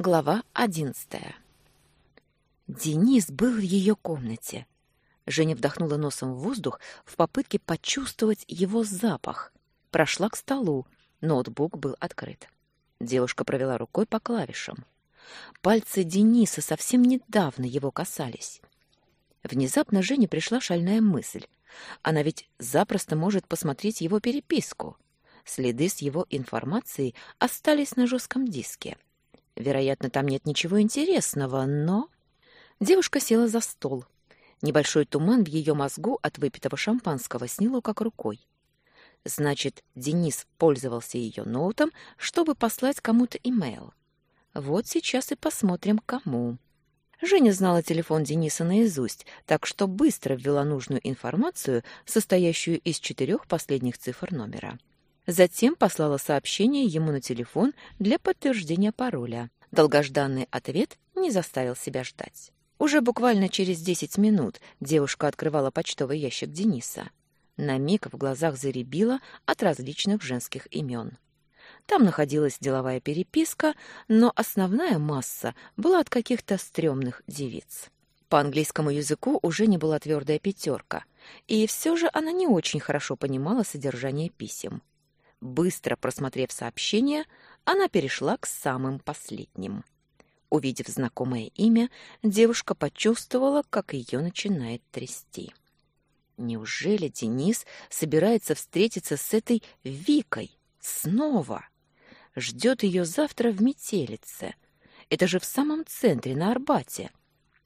Глава одиннадцатая. Денис был в ее комнате. Женя вдохнула носом в воздух в попытке почувствовать его запах. Прошла к столу. Ноутбук был открыт. Девушка провела рукой по клавишам. Пальцы Дениса совсем недавно его касались. Внезапно Жене пришла шальная мысль. Она ведь запросто может посмотреть его переписку. Следы с его информацией остались на жестком диске. — Вероятно, там нет ничего интересного, но... Девушка села за стол. Небольшой туман в ее мозгу от выпитого шампанского сняло как рукой. Значит, Денис пользовался ее ноутом, чтобы послать кому-то имейл. Вот сейчас и посмотрим, кому. Женя знала телефон Дениса наизусть, так что быстро ввела нужную информацию, состоящую из четырех последних цифр номера. Затем послала сообщение ему на телефон для подтверждения пароля. Долгожданный ответ не заставил себя ждать. Уже буквально через десять минут девушка открывала почтовый ящик Дениса. На миг в глазах заребила от различных женских имен. Там находилась деловая переписка, но основная масса была от каких-то стрёмных девиц. По английскому языку уже не была твердая пятерка, и все же она не очень хорошо понимала содержание писем. Быстро просмотрев сообщение, она перешла к самым последним. Увидев знакомое имя, девушка почувствовала, как ее начинает трясти. Неужели Денис собирается встретиться с этой Викой снова? Ждет ее завтра в метелице. Это же в самом центре, на Арбате.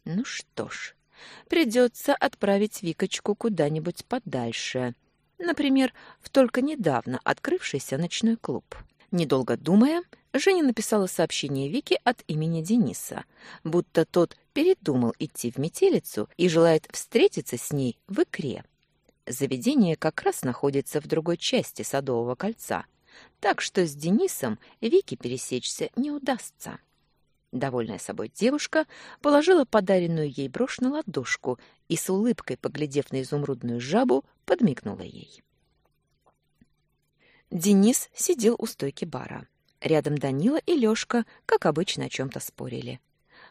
Ну что ж, придется отправить Викочку куда-нибудь подальше. Например, в только недавно открывшийся ночной клуб. Недолго думая, Женя написала сообщение Вике от имени Дениса, будто тот передумал идти в метелицу и желает встретиться с ней в икре. Заведение как раз находится в другой части Садового кольца, так что с Денисом Вике пересечься не удастся. Довольная собой девушка положила подаренную ей брошь на ладошку и с улыбкой, поглядев на изумрудную жабу, подмигнула ей. Денис сидел у стойки бара. Рядом Данила и Лёшка, как обычно, о чем-то спорили.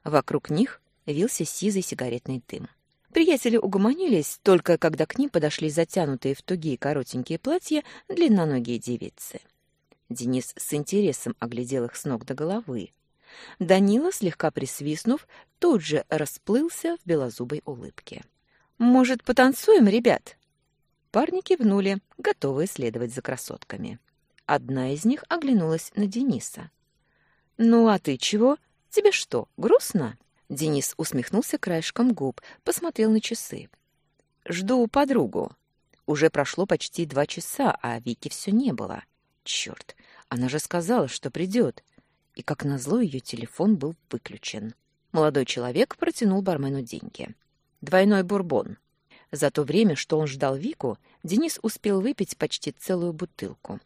Вокруг них вился сизый сигаретный дым. Приятели угомонились только когда к ним подошли затянутые в тугие коротенькие платья длинноногие девицы. Денис с интересом оглядел их с ног до головы. Данила, слегка присвистнув, тут же расплылся в белозубой улыбке. «Может, потанцуем, ребят?» Парни кивнули, готовые следовать за красотками. Одна из них оглянулась на Дениса. «Ну, а ты чего? Тебе что, грустно?» Денис усмехнулся краешком губ, посмотрел на часы. «Жду подругу. Уже прошло почти два часа, а Вики все не было. Черт, она же сказала, что придет и, как назло, ее телефон был выключен. Молодой человек протянул бармену деньги. Двойной бурбон. За то время, что он ждал Вику, Денис успел выпить почти целую бутылку.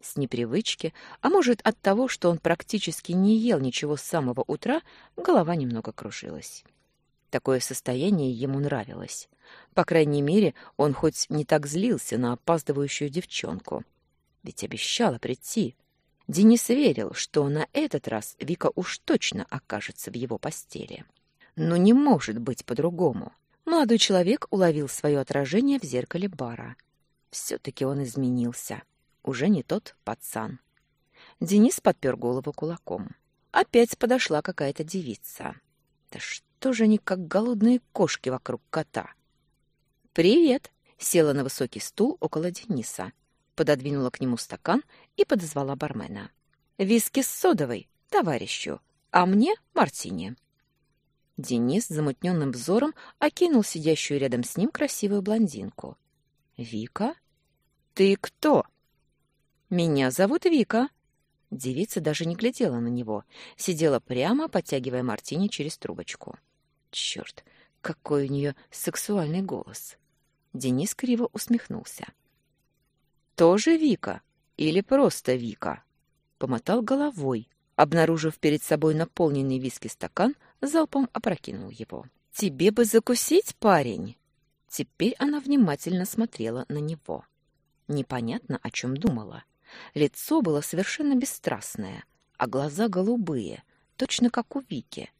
С непривычки, а может от того, что он практически не ел ничего с самого утра, голова немного кружилась. Такое состояние ему нравилось. По крайней мере, он хоть не так злился на опаздывающую девчонку. Ведь обещала прийти. Денис верил, что на этот раз Вика уж точно окажется в его постели. Но не может быть по-другому. Молодой человек уловил свое отражение в зеркале бара. Все-таки он изменился. Уже не тот пацан. Денис подпер голову кулаком. Опять подошла какая-то девица. Да что же они, как голодные кошки вокруг кота? «Привет!» — села на высокий стул около Дениса пододвинула к нему стакан и подозвала бармена. «Виски с содовой, товарищу, а мне мартини». Денис замутненным взором окинул сидящую рядом с ним красивую блондинку. «Вика? Ты кто?» «Меня зовут Вика». Девица даже не глядела на него, сидела прямо, подтягивая мартини через трубочку. «Черт, какой у нее сексуальный голос!» Денис криво усмехнулся. Тоже Вика? Или просто Вика? Помотал головой, обнаружив перед собой наполненный виски стакан, залпом опрокинул его. Тебе бы закусить, парень. Теперь она внимательно смотрела на него. Непонятно, о чем думала. Лицо было совершенно бесстрастное, а глаза голубые, точно как у Вики.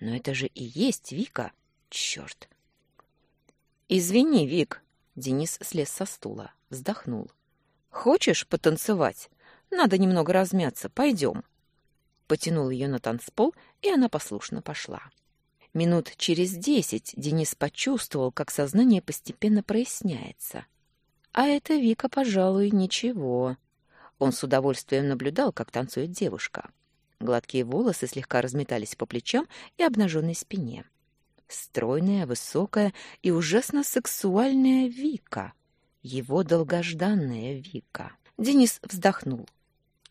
Но это же и есть Вика. Черт! «Извини, Вик!» Денис слез со стула, вздохнул. «Хочешь потанцевать? Надо немного размяться. Пойдем». Потянул ее на танцпол, и она послушно пошла. Минут через десять Денис почувствовал, как сознание постепенно проясняется. А это Вика, пожалуй, ничего. Он с удовольствием наблюдал, как танцует девушка. Гладкие волосы слегка разметались по плечам и обнаженной спине. Стройная, высокая и ужасно сексуальная Вика. Его долгожданная Вика. Денис вздохнул.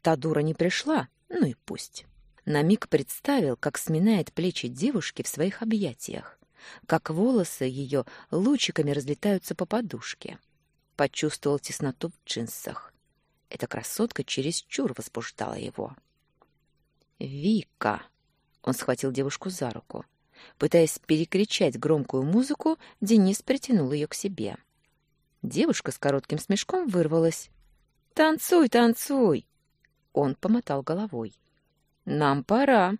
Та дура не пришла, ну и пусть. На миг представил, как сминает плечи девушки в своих объятиях, как волосы ее лучиками разлетаются по подушке. Почувствовал тесноту в джинсах. Эта красотка чересчур возбуждала его. «Вика!» Он схватил девушку за руку. Пытаясь перекричать громкую музыку, Денис притянул ее к себе. Девушка с коротким смешком вырвалась. «Танцуй, танцуй!» Он помотал головой. «Нам пора!»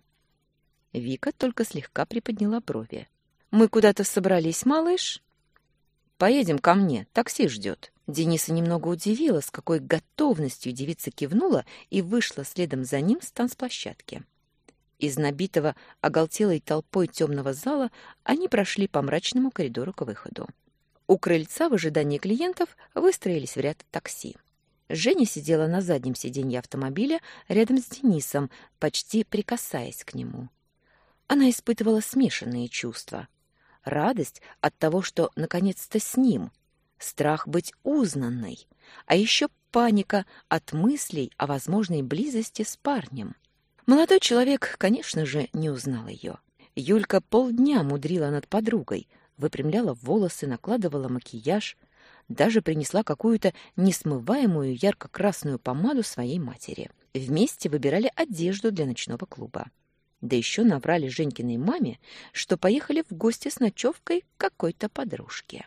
Вика только слегка приподняла брови. «Мы куда-то собрались, малыш?» «Поедем ко мне, такси ждет». Дениса немного удивила, с какой готовностью девица кивнула и вышла следом за ним с танцплощадки. Из набитого оголтелой толпой темного зала они прошли по мрачному коридору к выходу. У крыльца в ожидании клиентов выстроились в ряд такси. Женя сидела на заднем сиденье автомобиля рядом с Денисом, почти прикасаясь к нему. Она испытывала смешанные чувства. Радость от того, что наконец-то с ним, страх быть узнанной, а еще паника от мыслей о возможной близости с парнем. Молодой человек, конечно же, не узнал ее. Юлька полдня мудрила над подругой, выпрямляла волосы, накладывала макияж, даже принесла какую-то несмываемую ярко-красную помаду своей матери. Вместе выбирали одежду для ночного клуба. Да еще наврали Женькиной маме, что поехали в гости с ночевкой какой-то подружке.